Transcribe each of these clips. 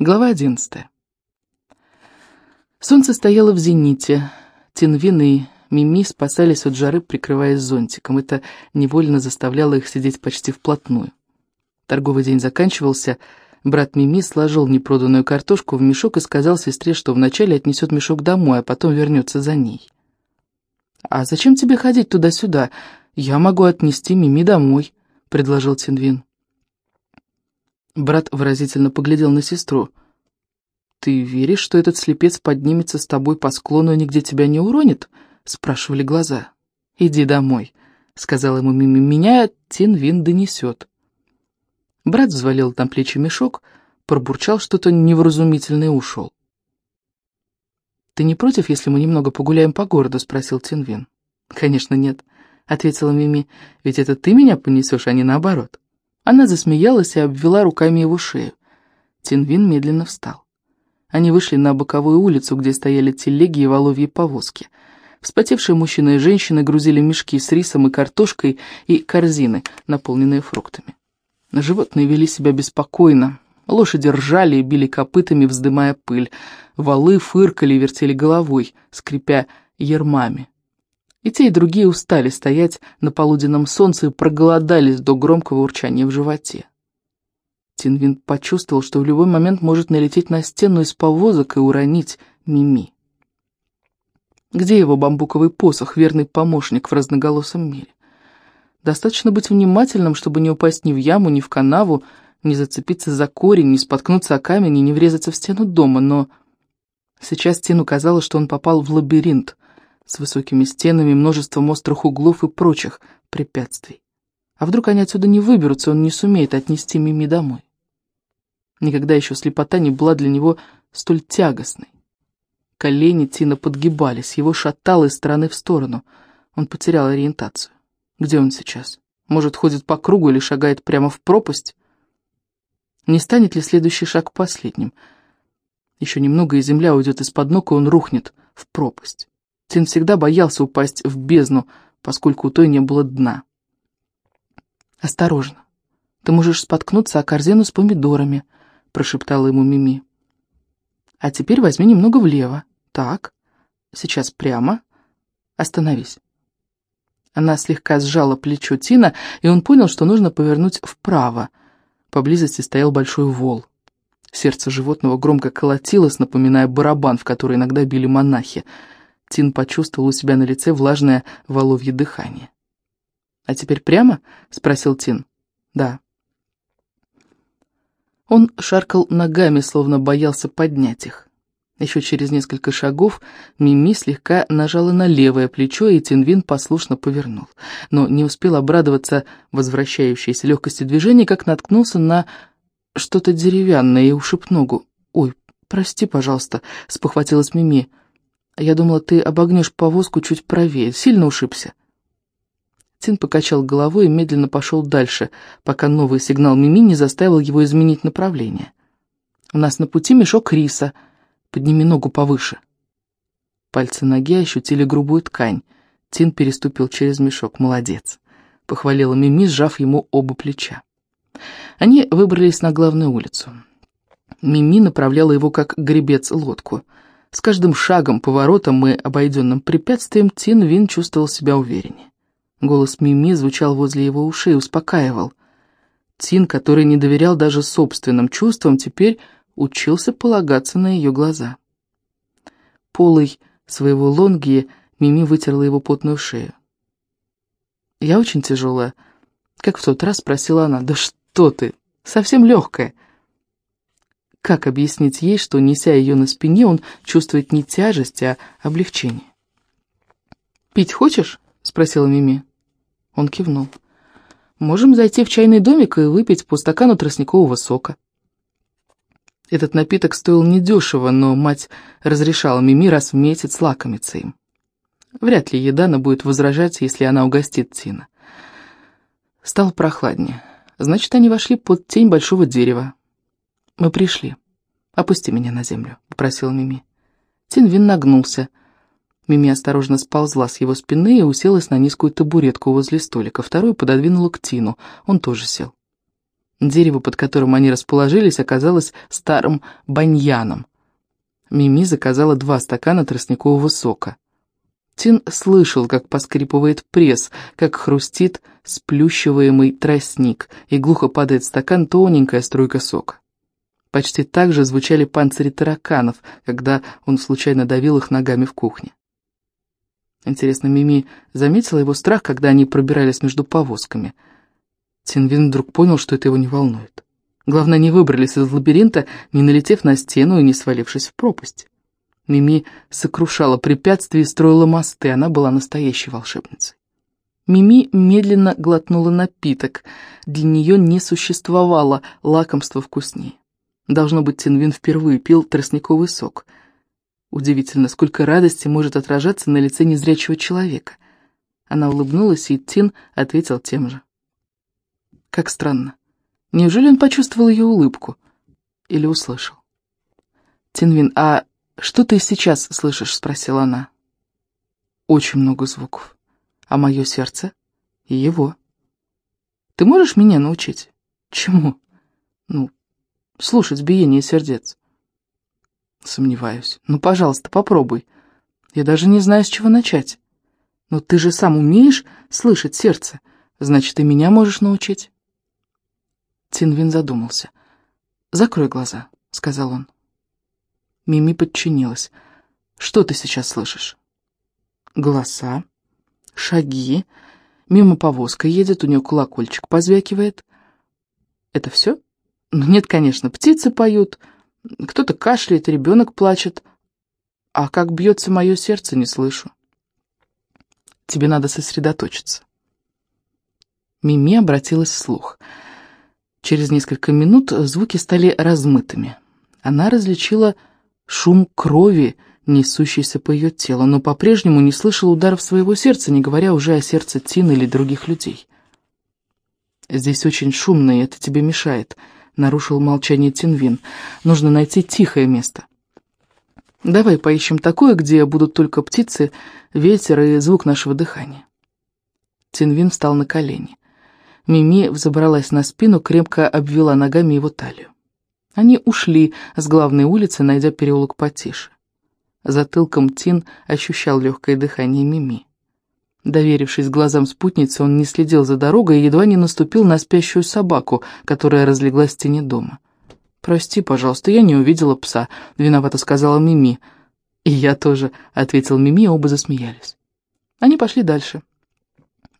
Глава одиннадцатая. Солнце стояло в зените. Тинвин и Мими спасались от жары, прикрываясь зонтиком. Это невольно заставляло их сидеть почти вплотную. Торговый день заканчивался. Брат Мими сложил непроданную картошку в мешок и сказал сестре, что вначале отнесет мешок домой, а потом вернется за ней. «А зачем тебе ходить туда-сюда? Я могу отнести Мими домой», — предложил Тинвин. Брат выразительно поглядел на сестру. «Ты веришь, что этот слепец поднимется с тобой по склону и нигде тебя не уронит?» — спрашивали глаза. «Иди домой», — сказал ему Мими. «Меня Тинвин донесет». Брат взвалил на плечи мешок, пробурчал что-то невразумительное и ушел. «Ты не против, если мы немного погуляем по городу?» — спросил Тинвин. «Конечно нет», — ответила Мими. «Ведь это ты меня понесешь, а не наоборот». Она засмеялась и обвела руками его шею. Тинвин медленно встал. Они вышли на боковую улицу, где стояли телеги и воловьи повозки. Вспотевшие мужчины и женщины грузили мешки с рисом и картошкой и корзины, наполненные фруктами. Животные вели себя беспокойно. Лошади ржали и били копытами, вздымая пыль. Валы фыркали и вертели головой, скрипя ермами. И те, и другие устали стоять на полуденном солнце и проголодались до громкого урчания в животе. Тинвин почувствовал, что в любой момент может налететь на стену из повозок и уронить Мими. Где его бамбуковый посох, верный помощник в разноголосом мире? Достаточно быть внимательным, чтобы не упасть ни в яму, ни в канаву, не зацепиться за корень, не споткнуться о камень и не врезаться в стену дома, но... Сейчас Тину казалось, что он попал в лабиринт, с высокими стенами, множеством острых углов и прочих препятствий. А вдруг они отсюда не выберутся, он не сумеет отнести Мими домой? Никогда еще слепота не была для него столь тягостной. Колени Тина подгибались, его шатало из стороны в сторону. Он потерял ориентацию. Где он сейчас? Может, ходит по кругу или шагает прямо в пропасть? Не станет ли следующий шаг последним? Еще немного, и земля уйдет из-под ног, и он рухнет в пропасть. Тин всегда боялся упасть в бездну, поскольку у той не было дна. «Осторожно, ты можешь споткнуться о корзину с помидорами», — прошептала ему Мими. «А теперь возьми немного влево. Так, сейчас прямо. Остановись». Она слегка сжала плечо Тина, и он понял, что нужно повернуть вправо. Поблизости стоял большой вол. Сердце животного громко колотилось, напоминая барабан, в который иногда били монахи — Тин почувствовал у себя на лице влажное воловье дыхание. «А теперь прямо?» — спросил Тин. «Да». Он шаркал ногами, словно боялся поднять их. Еще через несколько шагов Мими слегка нажала на левое плечо, и Тинвин послушно повернул. Но не успел обрадоваться возвращающейся легкости движения, как наткнулся на что-то деревянное и ушиб ногу. «Ой, прости, пожалуйста», — спохватилась Мими. Я думала, ты обогнешь повозку чуть правее. Сильно ушибся?» Тин покачал головой и медленно пошел дальше, пока новый сигнал Мими не заставил его изменить направление. «У нас на пути мешок риса. Подними ногу повыше». Пальцы ноги ощутили грубую ткань. Тин переступил через мешок. «Молодец!» — похвалила Мими, сжав ему оба плеча. Они выбрались на главную улицу. Мими направляла его как гребец лодку — с каждым шагом, поворотом и обойденным препятствием Тин Вин чувствовал себя увереннее. Голос Мими звучал возле его ушей, успокаивал. Тин, который не доверял даже собственным чувствам, теперь учился полагаться на ее глаза. Полой своего лонгии Мими вытерла его потную шею. «Я очень тяжелая», — как в тот раз спросила она. «Да что ты, совсем легкая». Как объяснить ей, что, неся ее на спине, он чувствует не тяжесть, а облегчение? «Пить хочешь?» — спросила Мими. Он кивнул. «Можем зайти в чайный домик и выпить по стакану тростникового сока». Этот напиток стоил недешево, но мать разрешала Мими раз в месяц лакомиться им. Вряд ли Едана будет возражать, если она угостит Тина. Стало прохладнее. Значит, они вошли под тень большого дерева. «Мы пришли. Опусти меня на землю», — попросил Мими. Тинвин нагнулся. Мими осторожно сползла с его спины и уселась на низкую табуретку возле столика. Вторую пододвинула к Тину. Он тоже сел. Дерево, под которым они расположились, оказалось старым баньяном. Мими заказала два стакана тростникового сока. Тин слышал, как поскрипывает пресс, как хрустит сплющиваемый тростник, и глухо падает стакан тоненькая струйка сока. Почти так же звучали панцири тараканов, когда он случайно давил их ногами в кухне. Интересно, Мими заметила его страх, когда они пробирались между повозками. Тинвин вдруг понял, что это его не волнует. Главное, не выбрались из лабиринта, не налетев на стену и не свалившись в пропасть. Мими сокрушала препятствия и строила мосты, она была настоящей волшебницей. Мими медленно глотнула напиток. Для нее не существовало лакомства вкуснее. Должно быть, Тинвин впервые пил тростниковый сок. Удивительно, сколько радости может отражаться на лице незрячего человека. Она улыбнулась, и Тин ответил тем же. Как странно. Неужели он почувствовал ее улыбку? Или услышал? «Тинвин, а что ты сейчас слышишь?» — спросила она. «Очень много звуков. А мое сердце? И его. Ты можешь меня научить?» «Чему?» «Ну, слушать биение сердец». «Сомневаюсь. Ну, пожалуйста, попробуй. Я даже не знаю, с чего начать. Но ты же сам умеешь слышать сердце. Значит, ты меня можешь научить?» Тинвин задумался. «Закрой глаза», — сказал он. Мими подчинилась. «Что ты сейчас слышишь?» «Голоса, шаги, мимо повозка едет, у нее колокольчик позвякивает». «Это все?» «Ну нет, конечно, птицы поют, кто-то кашляет, ребенок плачет. А как бьется мое сердце, не слышу». «Тебе надо сосредоточиться». Мими обратилась вслух. Через несколько минут звуки стали размытыми. Она различила шум крови, несущийся по ее телу, но по-прежнему не слышала ударов своего сердца, не говоря уже о сердце Тины или других людей. «Здесь очень шумно, и это тебе мешает», — нарушил молчание Тинвин. «Нужно найти тихое место». «Давай поищем такое, где будут только птицы, ветер и звук нашего дыхания». Тинвин встал на колени. Мими взобралась на спину, крепко обвела ногами его талию. Они ушли с главной улицы, найдя переулок потише. Затылком Тин ощущал легкое дыхание Мими. Доверившись глазам спутницы, он не следил за дорогой и едва не наступил на спящую собаку, которая разлеглась в тени дома. «Прости, пожалуйста, я не увидела пса», — виновато сказала Мими. «И я тоже», — ответил Мими, оба засмеялись. Они пошли дальше.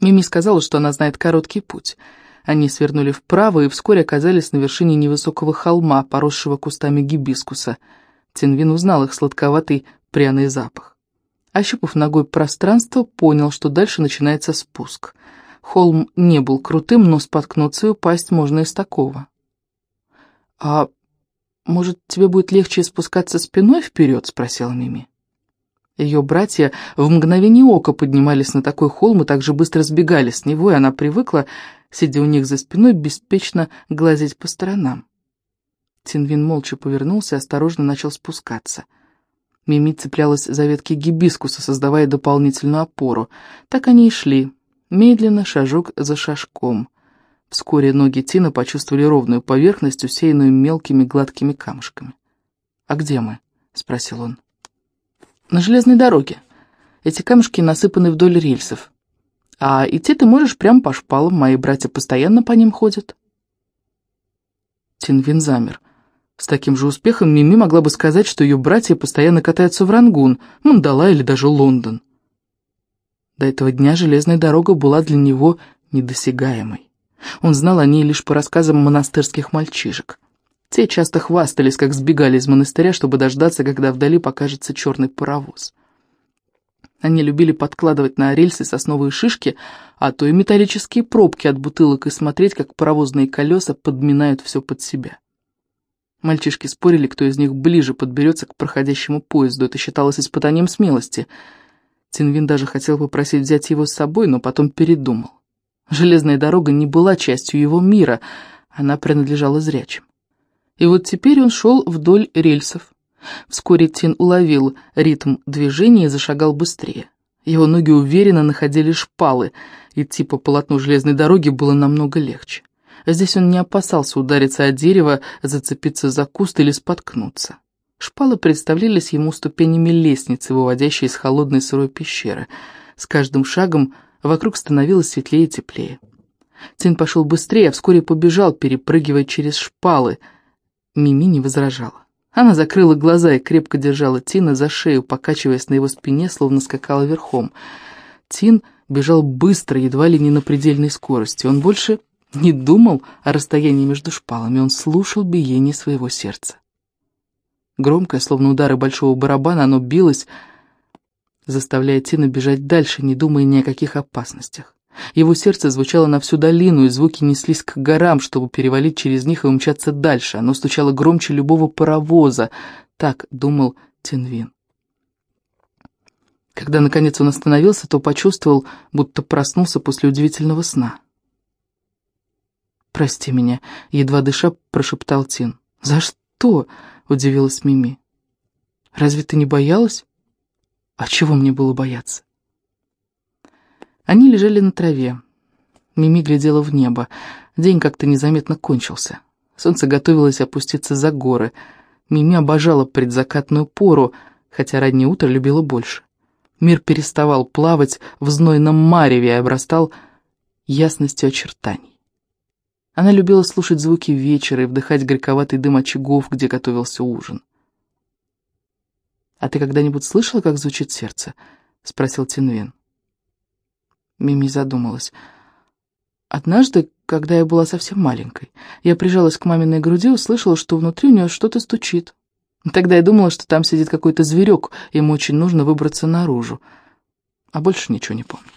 Мими сказала, что она знает короткий путь. Они свернули вправо и вскоре оказались на вершине невысокого холма, поросшего кустами гибискуса. Тинвин узнал их сладковатый пряный запах. Ощупав ногой пространство, понял, что дальше начинается спуск. Холм не был крутым, но споткнуться и упасть можно из такого. «А может, тебе будет легче спускаться спиной вперед?» — спросила Мими. Ее братья в мгновение ока поднимались на такой холм и так же быстро сбегали с него, и она привыкла, сидя у них за спиной, беспечно глазеть по сторонам. Тинвин молча повернулся и осторожно начал спускаться. Мими цеплялась за ветки гибискуса, создавая дополнительную опору. Так они и шли, медленно, шажок за шажком. Вскоре ноги Тина почувствовали ровную поверхность, усеянную мелкими гладкими камушками. «А где мы?» — спросил он. На железной дороге. Эти камушки насыпаны вдоль рельсов. А идти ты можешь прямо по шпалам, мои братья постоянно по ним ходят. Тинвин замер. С таким же успехом Мими могла бы сказать, что ее братья постоянно катаются в Рангун, Мандала или даже Лондон. До этого дня железная дорога была для него недосягаемой. Он знал о ней лишь по рассказам монастырских мальчишек. Те часто хвастались, как сбегали из монастыря, чтобы дождаться, когда вдали покажется черный паровоз. Они любили подкладывать на рельсы сосновые шишки, а то и металлические пробки от бутылок и смотреть, как паровозные колеса подминают все под себя. Мальчишки спорили, кто из них ближе подберется к проходящему поезду. Это считалось испытанием смелости. Тинвин даже хотел попросить взять его с собой, но потом передумал. Железная дорога не была частью его мира, она принадлежала зрячим. И вот теперь он шел вдоль рельсов. Вскоре Тин уловил ритм движения и зашагал быстрее. Его ноги уверенно находили шпалы, идти по полотну железной дороги было намного легче. Здесь он не опасался удариться о дерево, зацепиться за куст или споткнуться. Шпалы представлялись ему ступенями лестницы, выводящей из холодной сырой пещеры. С каждым шагом вокруг становилось светлее и теплее. Тин пошел быстрее, а вскоре побежал, перепрыгивая через шпалы. Мими не возражала. Она закрыла глаза и крепко держала Тина за шею, покачиваясь на его спине, словно скакала верхом. Тин бежал быстро, едва ли не на предельной скорости. Он больше не думал о расстоянии между шпалами, он слушал биение своего сердца. Громкое, словно удары большого барабана, оно билось, заставляя Тина бежать дальше, не думая ни о каких опасностях. Его сердце звучало на всю долину, и звуки неслись к горам, чтобы перевалить через них и умчаться дальше. Оно стучало громче любого паровоза. Так думал Тинвин. Когда, наконец, он остановился, то почувствовал, будто проснулся после удивительного сна. «Прости меня», — едва дыша прошептал Тин. «За что?» — удивилась Мими. «Разве ты не боялась?» «А чего мне было бояться?» Они лежали на траве. Мими глядела в небо. День как-то незаметно кончился. Солнце готовилось опуститься за горы. Мими обожала предзакатную пору, хотя раннее утро любила больше. Мир переставал плавать в знойном мареве и обрастал ясностью очертаний. Она любила слушать звуки вечера и вдыхать горьковатый дым очагов, где готовился ужин. «А ты когда-нибудь слышала, как звучит сердце?» — спросил Тинвин. Мими задумалась. Однажды, когда я была совсем маленькой, я прижалась к маминой груди и услышала, что внутри у нее что-то стучит. Тогда я думала, что там сидит какой-то зверек, ему очень нужно выбраться наружу. А больше ничего не помню.